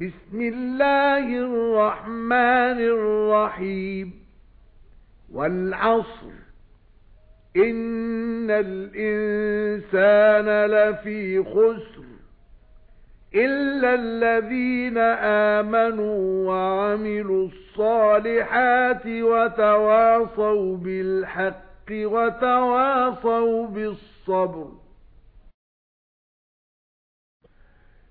بِسْمِ اللَّهِ الرَّحْمَنِ الرَّحِيمِ. وَالْعَصْرِ. إِنَّ الْإِنسَانَ لَفِي خُسْرٍ. إِلَّا الَّذِينَ آمَنُوا وَعَمِلُوا الصَّالِحَاتِ وَتَوَاصَوْا بِالْحَقِّ وَتَوَاصَوْا بِالصَّبْرِ.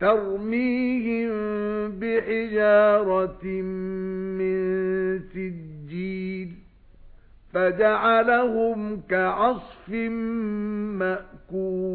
تَرْمِيهِمْ بِحِجَارَةٍ مِّن سِجِّيلٍ فَجَعَلَهُمْ كَعَصْفٍ مَّأْكُولٍ.